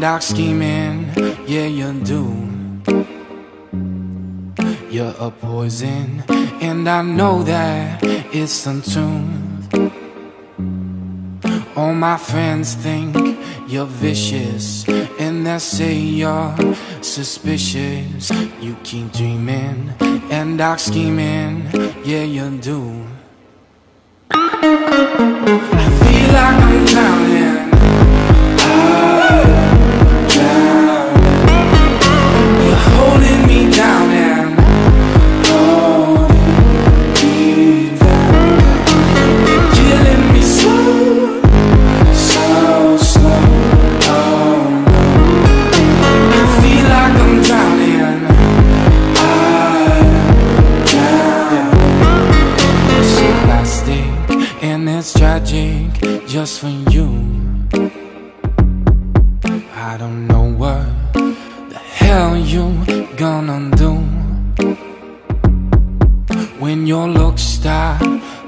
dark scheming, yeah you do. You're a poison, and I know that it's untuned All my friends think you're vicious. And they say you're suspicious. You keep dreaming. And dark scheming, yeah you do. it's tragic just for you. I don't know what the hell you gonna do. When your looks start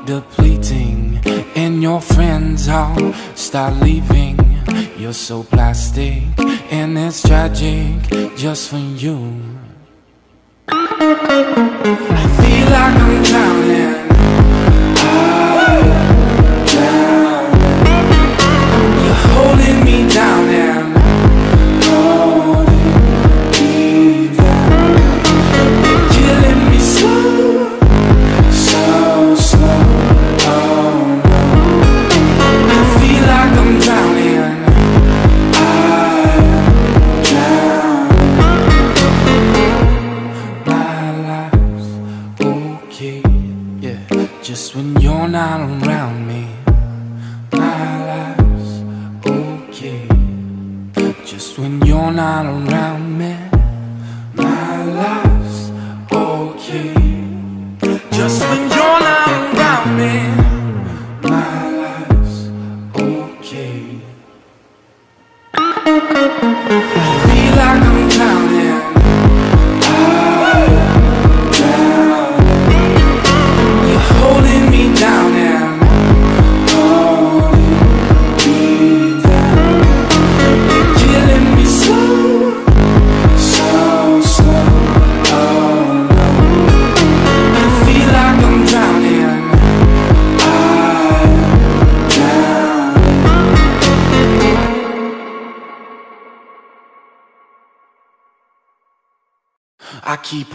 depleting And your friends all start leaving You're so plastic and it's tragic just for you. I feel like I'm drowning. holding me down all around.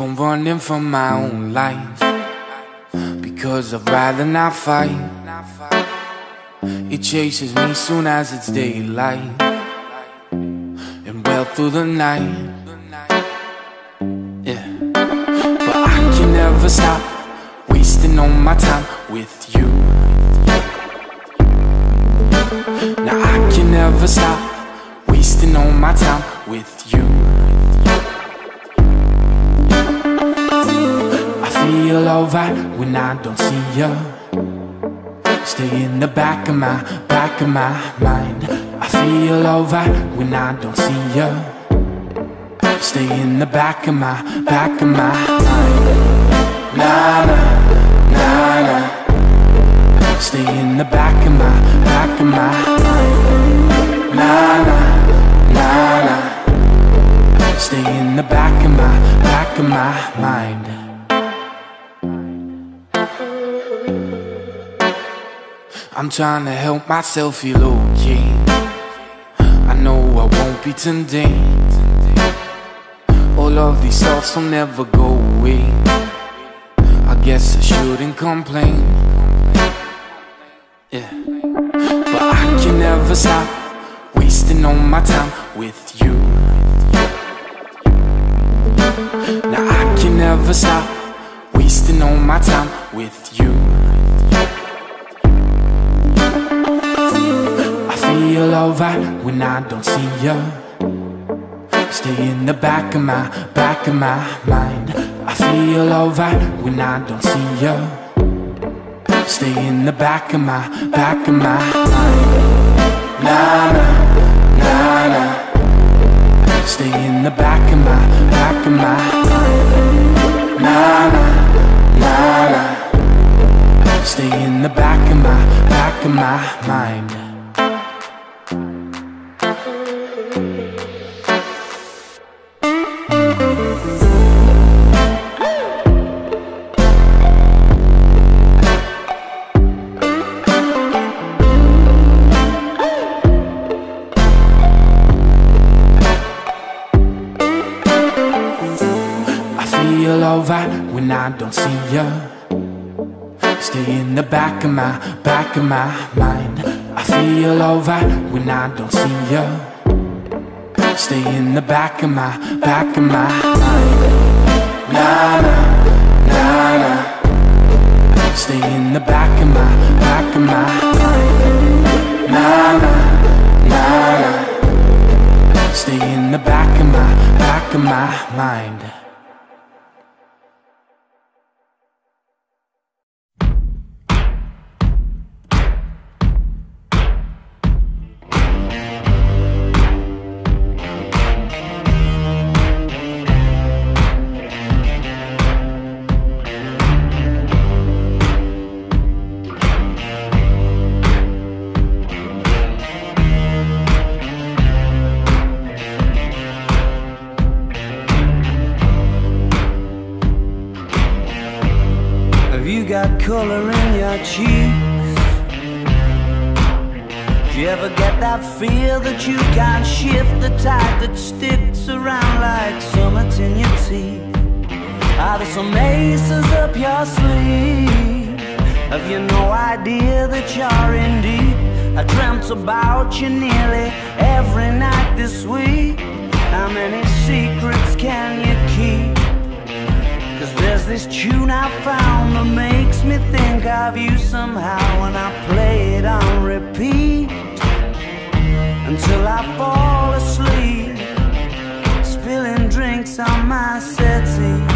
I keep on running from my own life because I'd rather not fight. It chases me soon as it's daylight and well through the night. Yeah, but I can never stop wasting all my time with you. Now I can never stop wasting all my time with you. Feel alright when I don't see you. Stay in the back of my, back of my mind. I feel alright when I don't see you. Stay in the back of my, back of my mind. Nah, nah, nah, nah. Stay in the back of my, back of my mind. Nah, nah, nah, nah. Stay in the back of my, back of my mind. I'm trying to help myself feel okay. I know I won't be today. All of these thoughts will never go away. I guess I shouldn't complain. Yeah. But I can never stop wasting all my time with you. Now I can never stop wasting all my time with you. Feel alright when I don't see you. Stay in the back of my, back of my mind. I feel alright when I don't see you. Stay in the back of my, back of my mind. Nah, nah, nah, nah. Stay in the back of my, back of my mind. Nah, nah, nah, nah. Stay in the back of my, back of my mind. Of my mind. I feel alright when I don't see you. Stay in the back of my, back of my mind. Nah, nah. Stay in the back of my, back of my mind. Nah, nah. Stay in the back of my, back of my mind. Ever get that feel that you can't shift the tide that sticks around like summits in your teeth? Are there some aces up your sleeve? Have you no idea that you're in deep? I dreamt about you nearly every night this week. How many secrets can you keep? Cause there's this tune I found that makes me think of you somehow when I play it on repeat until I fall asleep, spilling drinks on my settee.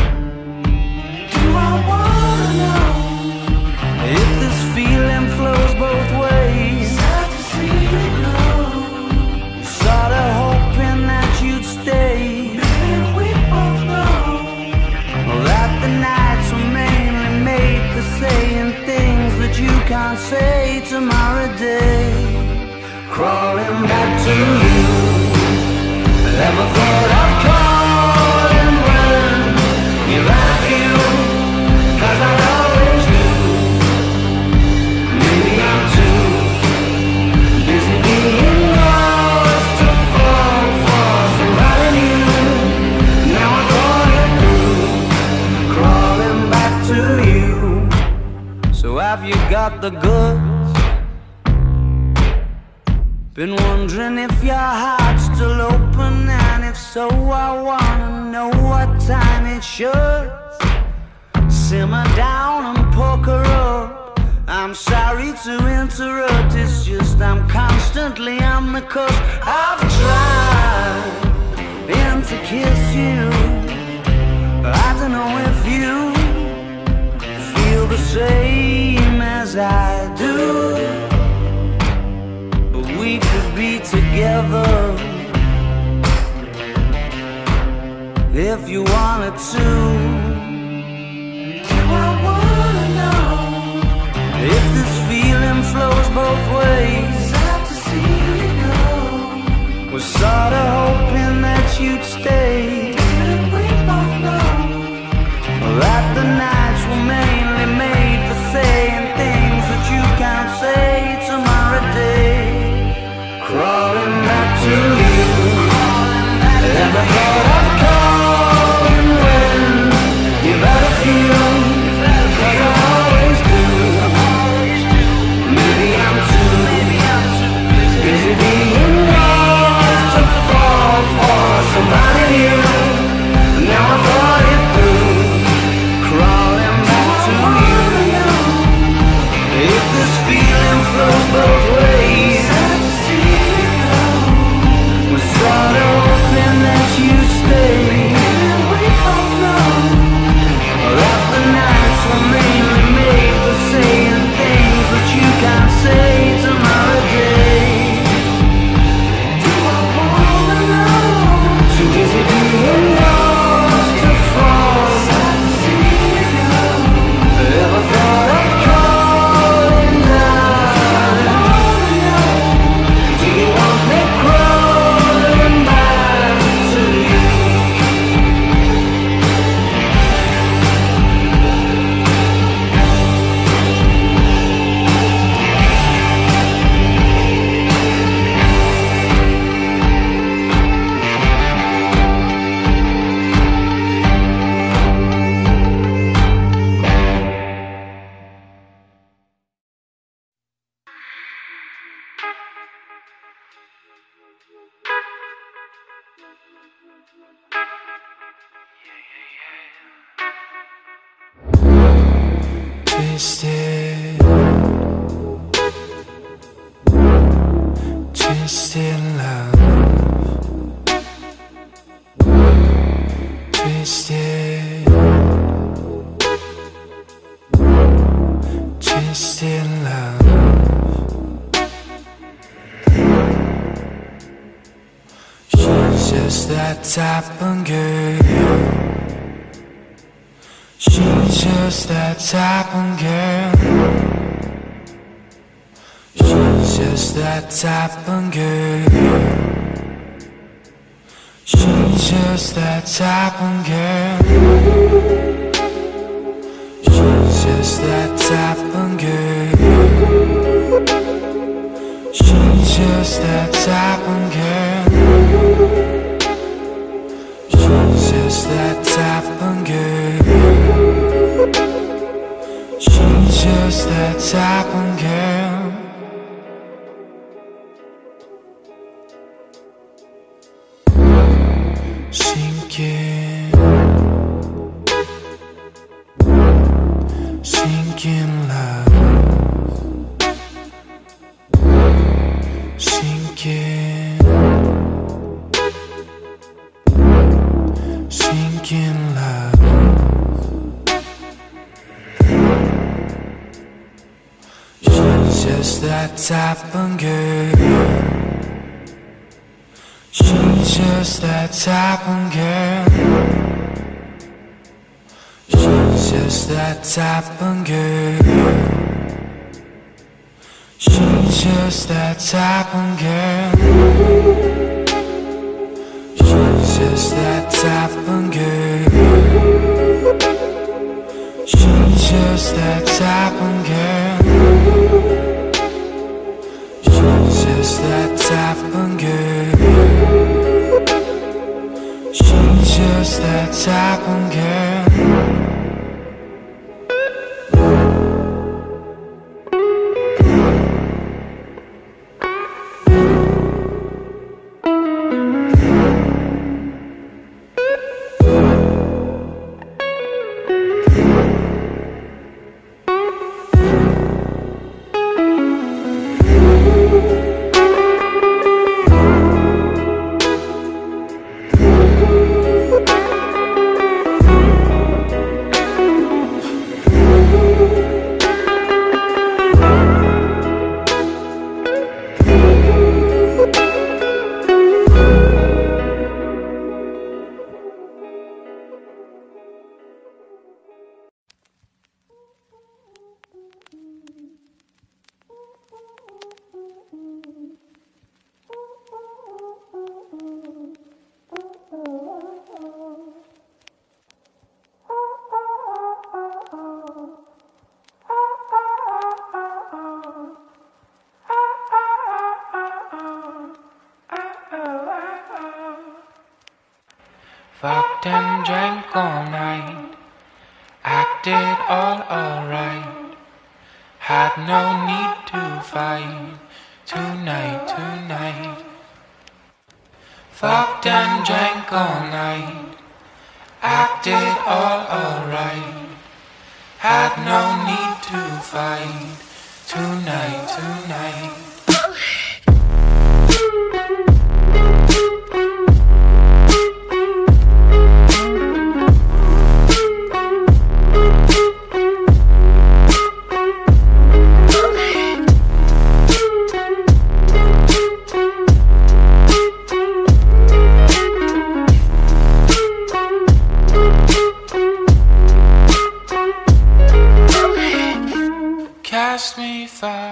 I'm sorry to interrupt, it's just I'm constantly on the cusp. I've tried and to kiss you. But I don't know if you feel the same as I do. But we could be together if you wanted to. Flows both ways? Sad to see you go. Was sorta hoping that you'd stay. And we both know that the nights were mainly made for saying things that you can't say tomorrow day. Crawling back to you. Ever thought type girl. She's just that type of girl. She's just that type of girl. She's just that type of girl. She's just that type of girl. She's just that type of girl. Just that type of girl. She's just that type of girl. She's just that type of girl. She's just that type of girl. She's just that type of girl. She's just that type of girl. Just that type of girl. She's just that type of girl. I did all alright. Had no need to fight tonight, tonight. me far.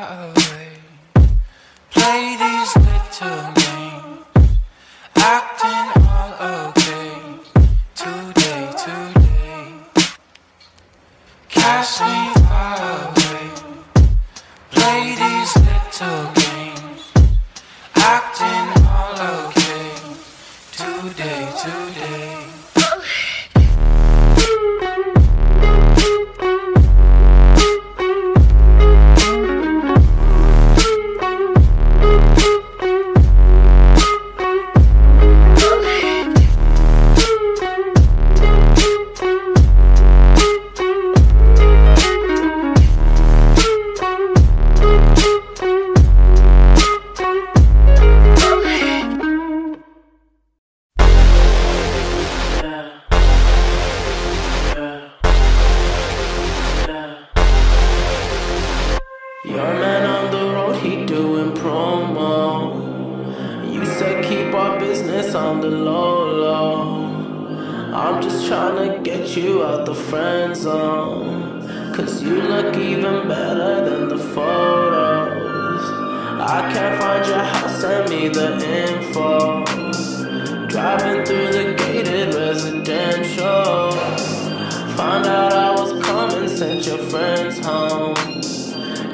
friends home.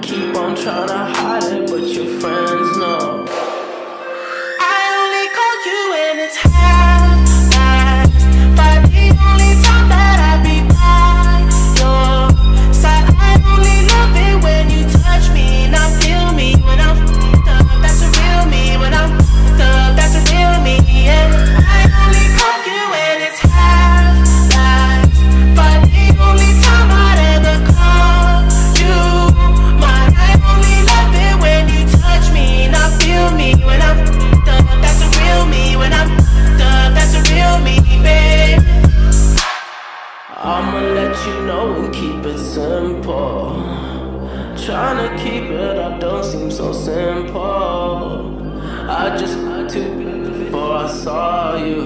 Keep on trying to hide it, but your friends know. Trying to keep it up don't seem so simple. I just had to be before I saw you.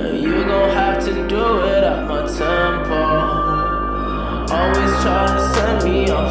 And you gon' have to do it at my tempo. Always try to send me off.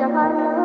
जहां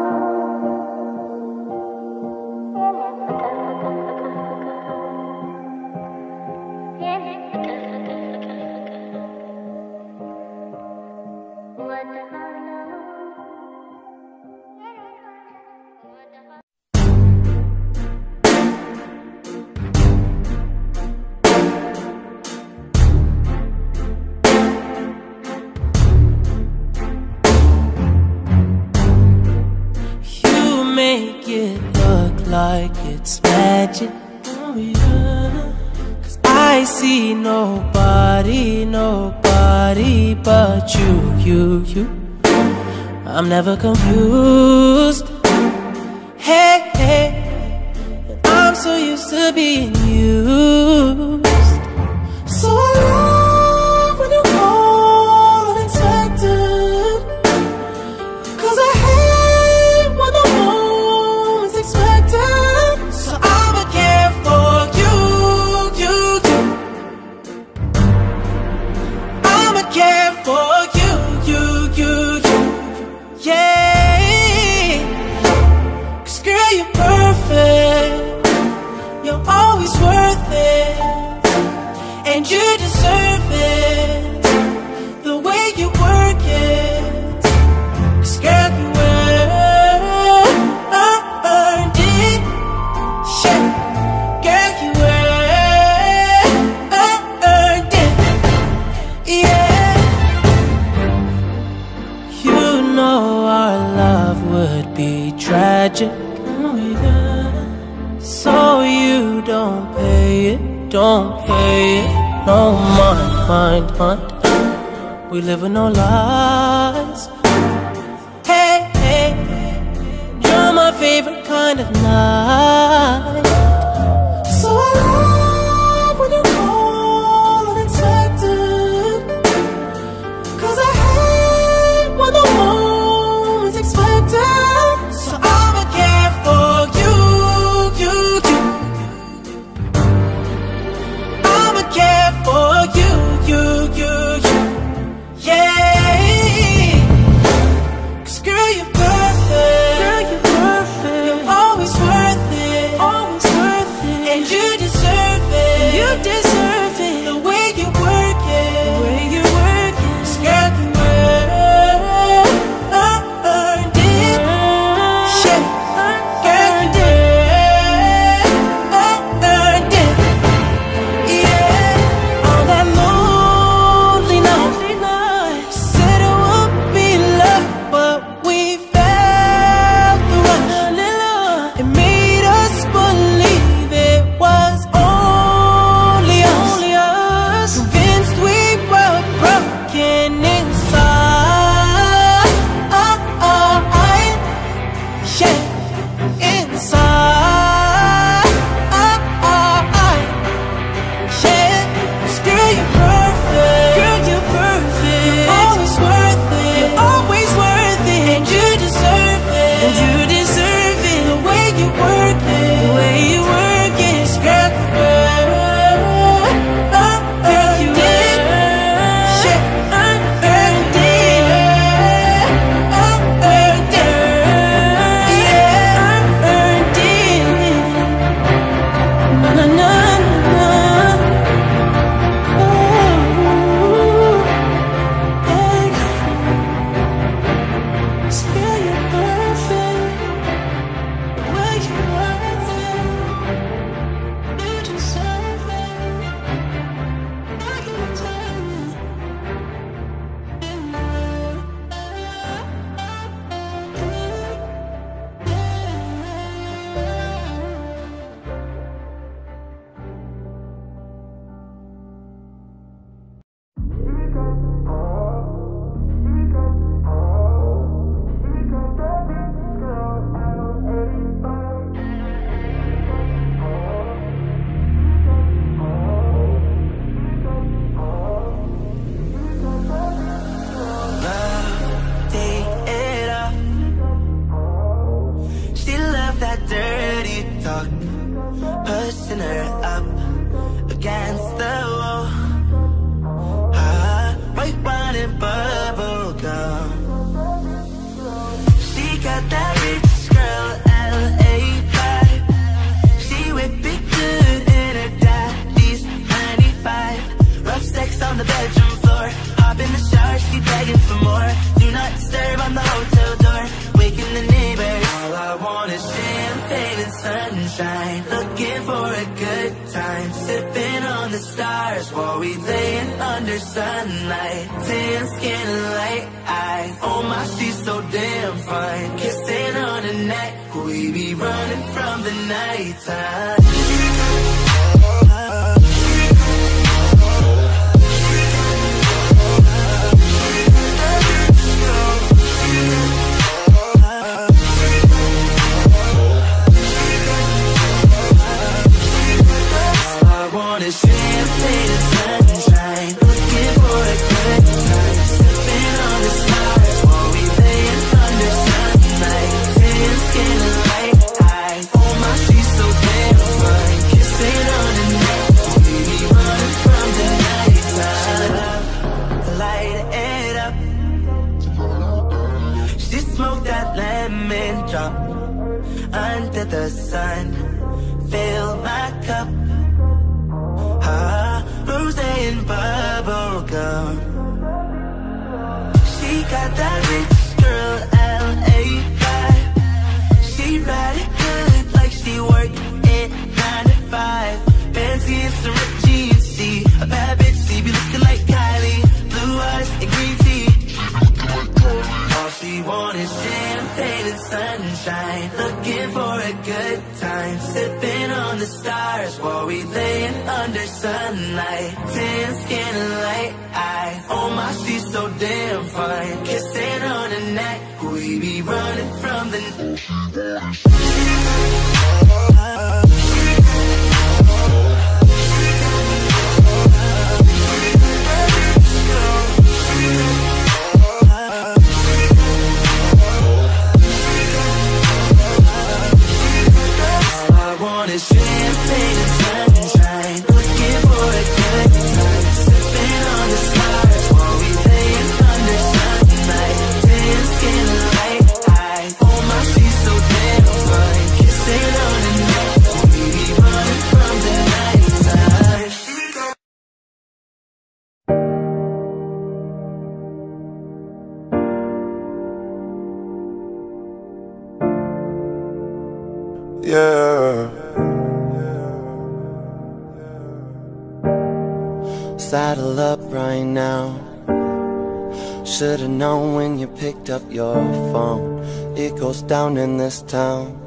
never confused we live on the bedroom floor. Hop in the shower, she begging for more. Do not disturb, on the hotel door. Waking the neighbors. All I want is champagne and sunshine. Looking for a good time. Sipping on the stars While we laying under sunlight. Tan skin and light eyes. Oh my, she's so damn fine. Kissing on her neck. We be running from the night time it up. She smoked that lemon drop under the sun. Fill my cup. Ah, rose and bubble gum. She got that rich girl LA vibe. She ride it good like she worked it nine to five. Fancy and sunshine. Looking for a good time. Sipping on the stars while we laying under sunlight. Tan skin and light eye. Oh my, she's so damn fine. Kissing on her neck. We be running from the. Down in this town.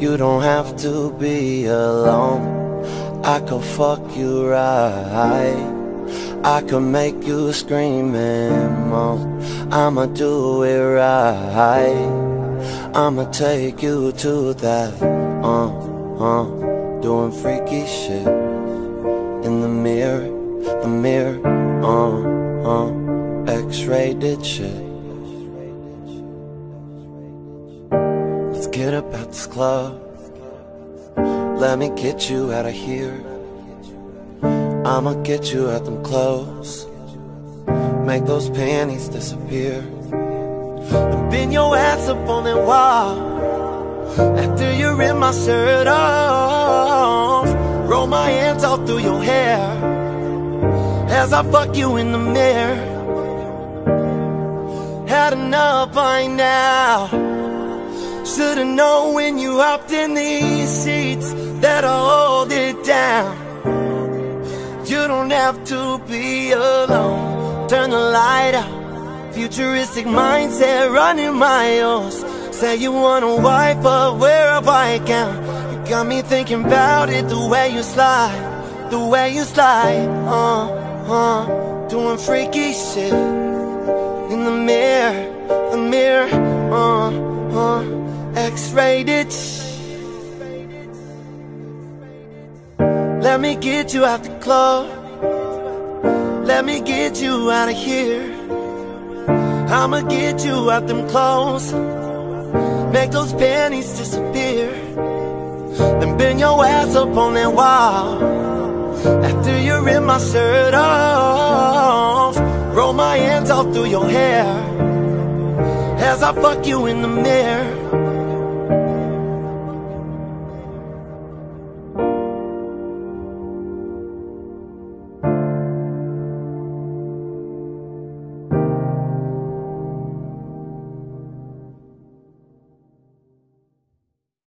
You don't have to be alone. I could fuck you right. I could make you scream and moan. I'ma do it right. I'ma take you to that, uh, uh, doing freaky shit in the mirror, the mirror, uh, uh, X-rated shit. Get up at this club. Let me get you out of here. I'ma get you at them clothes. Make those panties disappear. And bend your ass up on that wall. After you rip my shirt off, roll my hands all through your hair. As I fuck you in the mirror. Had enough by now. Should've known when you hopped in these seats that I hold it down. You don't have to be alone. Turn the light out. Futuristic mindset running miles. Say you wanna wipe but where a bike count? You got me thinking about it the way you slide, the way you slide. Uh, uh, doing freaky shit in the mirror, the mirror. Uh, uh, X-rated. Let me get you out the club. Let me get you out of here. I'ma get you out them clothes. Make those panties disappear. Then bend your ass up on that wall. After you rip my shirt off, roll my hands all through your hair. As I fuck you in the mirror.